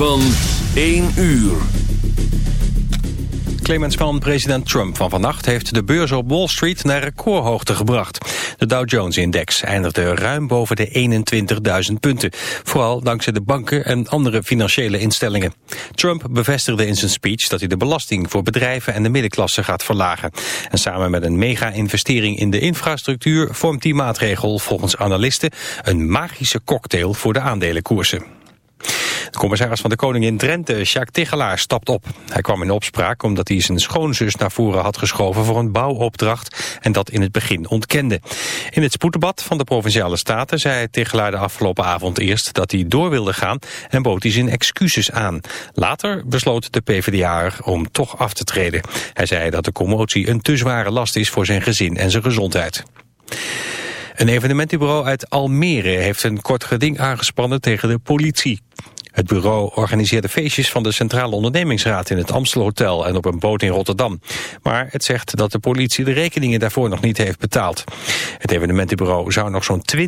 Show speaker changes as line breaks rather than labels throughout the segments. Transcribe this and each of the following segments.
Van 1 uur.
Clemens van president Trump van vannacht heeft de beurs op Wall Street naar recordhoogte gebracht. De Dow Jones-index eindigde ruim boven de 21.000 punten. Vooral dankzij de banken en andere financiële instellingen. Trump bevestigde in zijn speech dat hij de belasting voor bedrijven en de middenklasse gaat verlagen. En samen met een mega-investering in de infrastructuur vormt die maatregel volgens analisten een magische cocktail voor de aandelenkoersen. De commissaris van de Koning in Drenthe, Jacques Tigelaar, stapt op. Hij kwam in opspraak omdat hij zijn schoonzus naar voren had geschoven voor een bouwopdracht en dat in het begin ontkende. In het spoeddebat van de Provinciale Staten zei Tigelaar de afgelopen avond eerst dat hij door wilde gaan en bood hij zijn excuses aan. Later besloot de PvdA om toch af te treden. Hij zei dat de commotie een te zware last is voor zijn gezin en zijn gezondheid. Een evenementenbureau uit Almere heeft een kort geding aangespannen tegen de politie. Het bureau organiseerde feestjes van de Centrale Ondernemingsraad in het Amstelhotel en op een boot in Rotterdam. Maar het zegt dat de politie de rekeningen daarvoor nog niet heeft betaald. Het evenementenbureau zou nog zo'n 20.000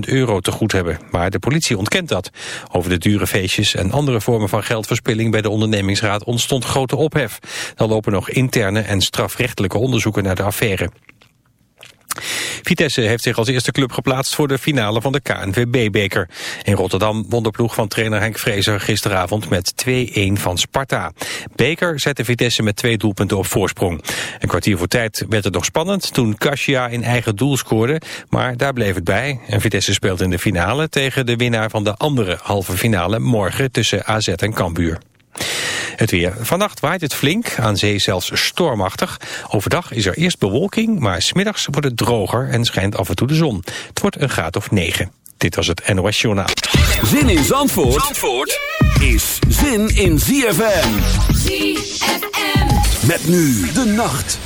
euro te goed hebben, maar de politie ontkent dat. Over de dure feestjes en andere vormen van geldverspilling bij de ondernemingsraad ontstond grote ophef. Er lopen nog interne en strafrechtelijke onderzoeken naar de affaire. Vitesse heeft zich als eerste club geplaatst voor de finale van de KNVB-beker. In Rotterdam won de ploeg van trainer Henk Vrezer gisteravond met 2-1 van Sparta. Beker zette Vitesse met twee doelpunten op voorsprong. Een kwartier voor tijd werd het nog spannend toen Kasia in eigen doel scoorde, maar daar bleef het bij. En Vitesse speelt in de finale tegen de winnaar van de andere halve finale morgen tussen AZ en Cambuur. Het weer. Vannacht waait het flink, aan zee zelfs stormachtig. Overdag is er eerst bewolking, maar smiddags wordt het droger en schijnt af en toe de zon. Het wordt een graad of 9. Dit was het NOS Journaal.
Zin in Zandvoort, Zandvoort is zin in ZFM.
ZFM.
Met nu de nacht.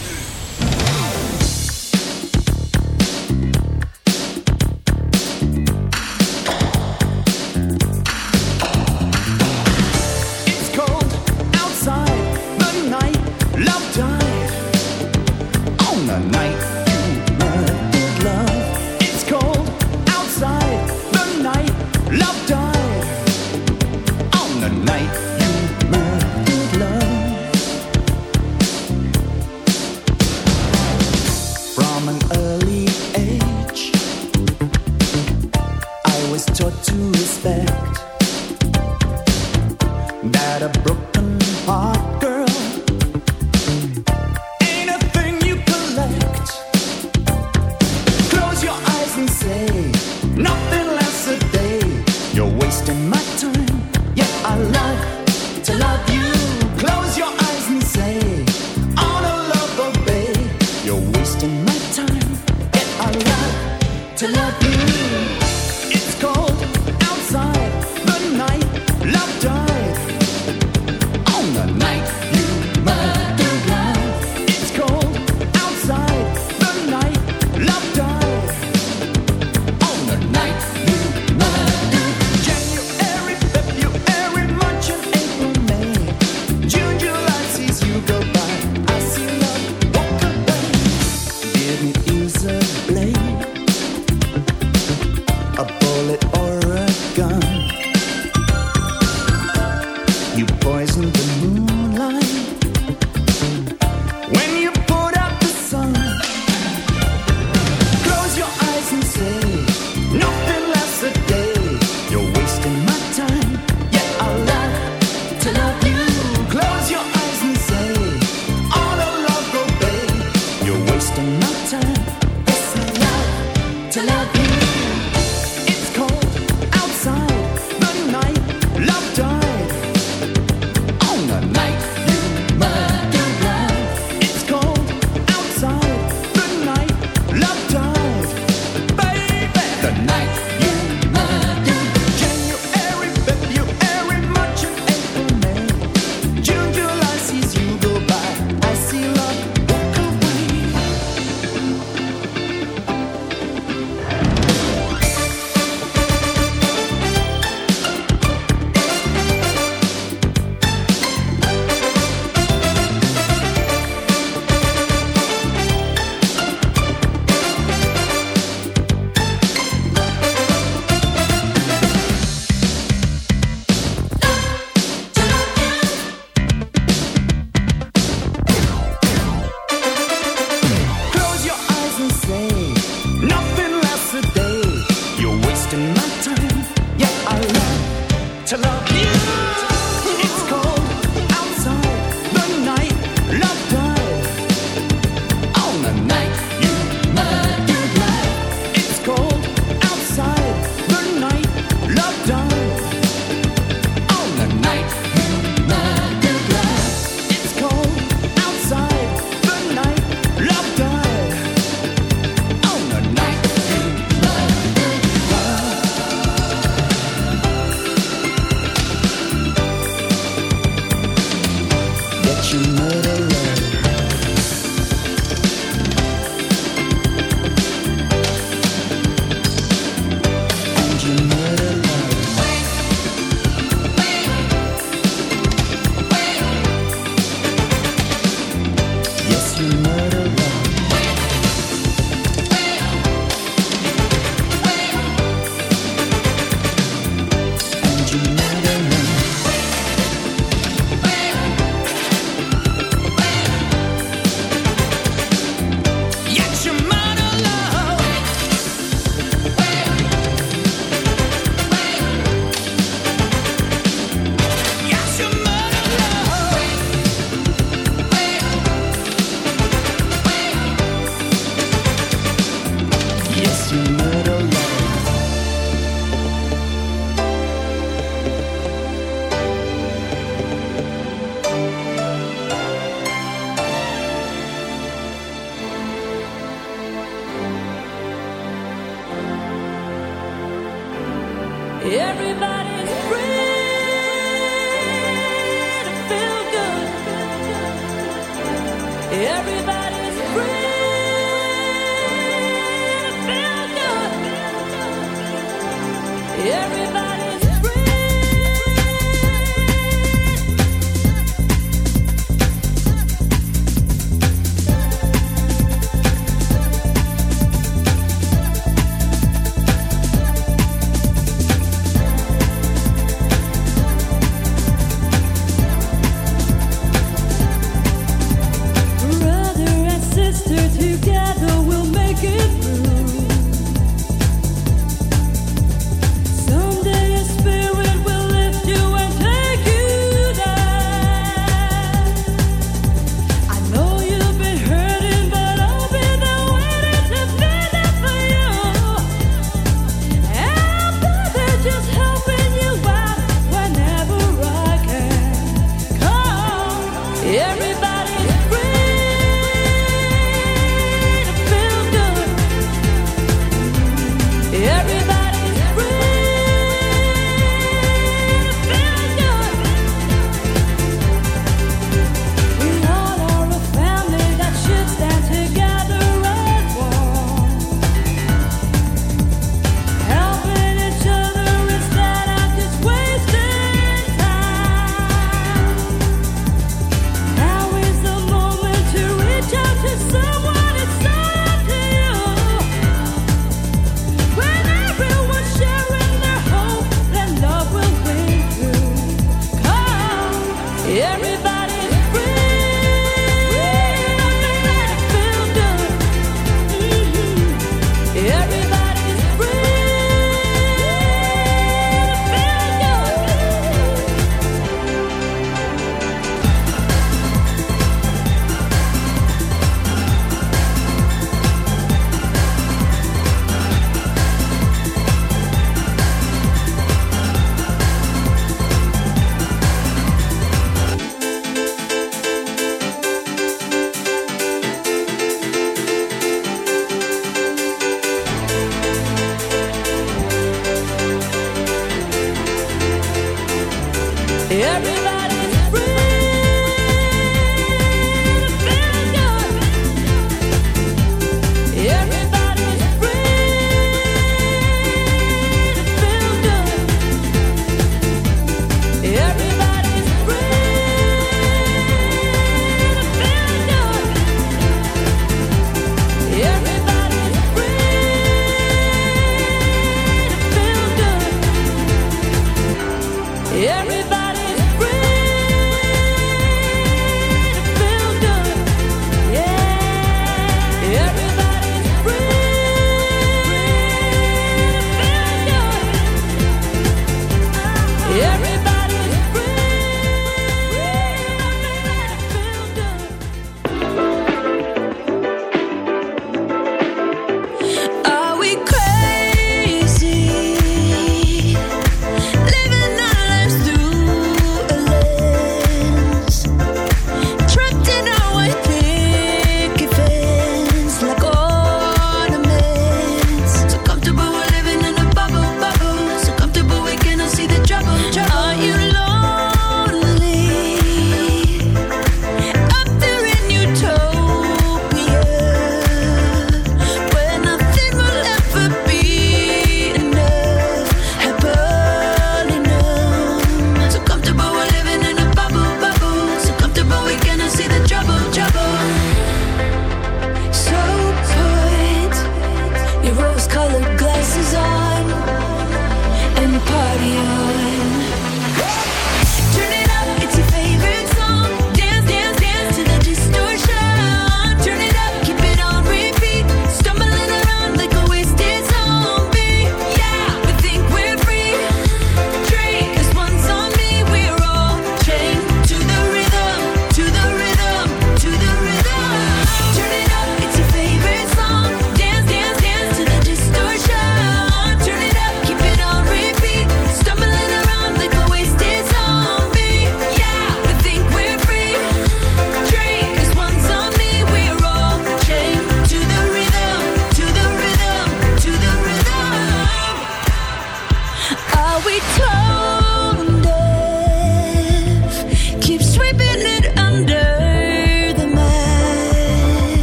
poison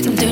Doen, jam,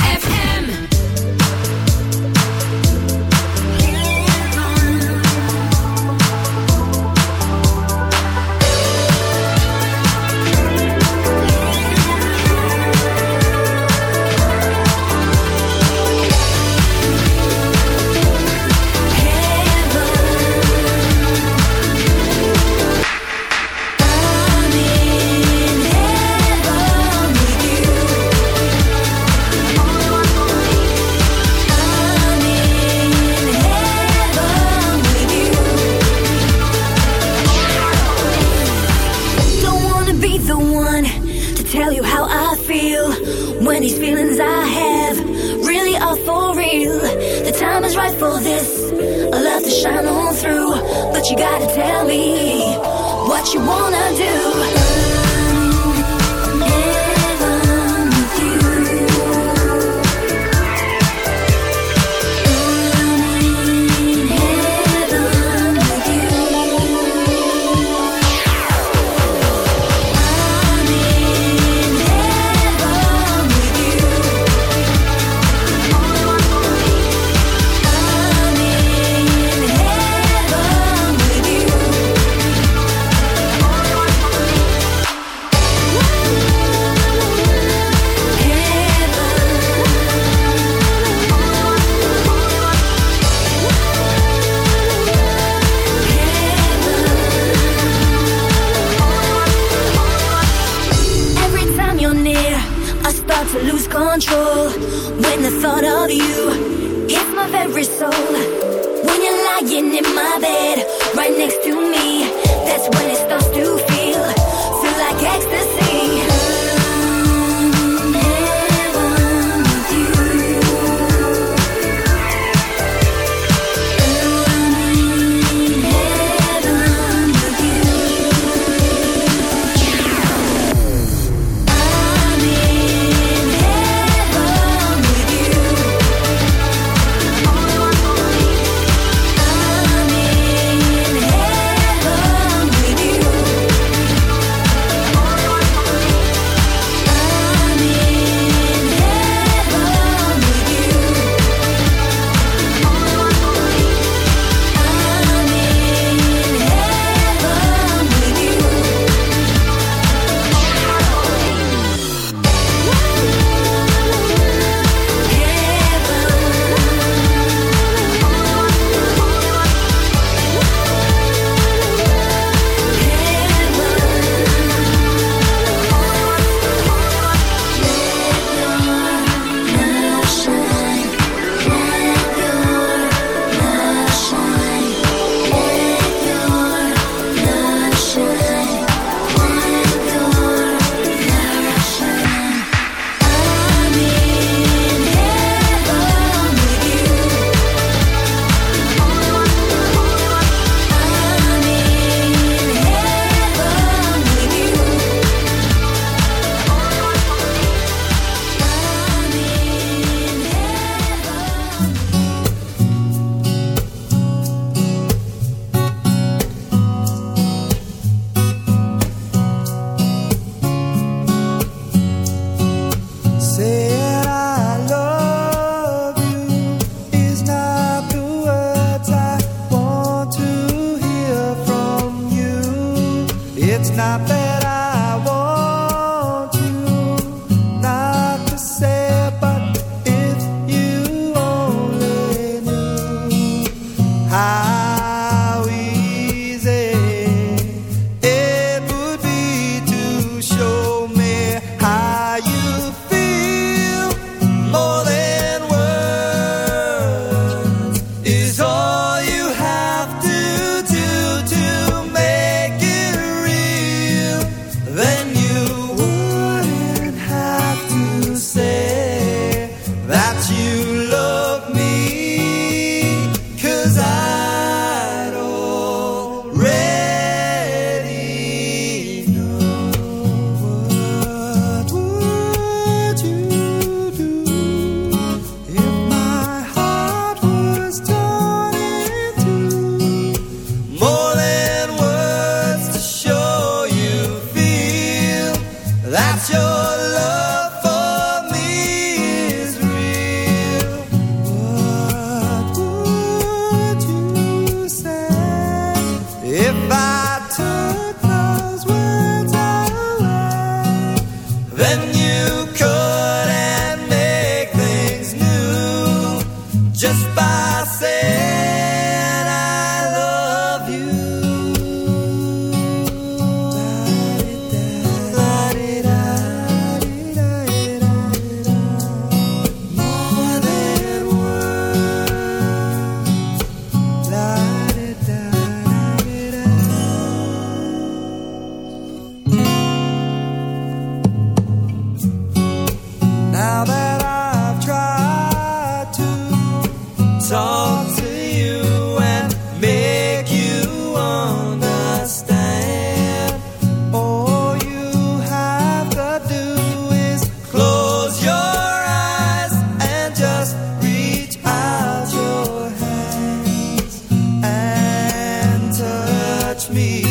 the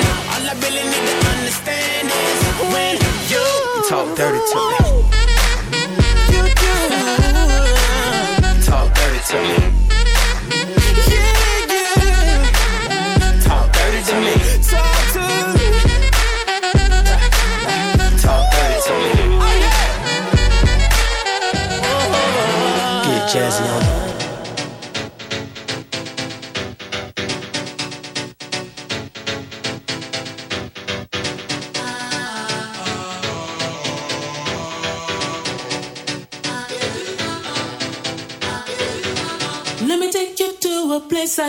Dirty to me. You do. talk dirty to me. Yeah, yeah. Talk dirty to me. Talk dirty to me. Get jazzy on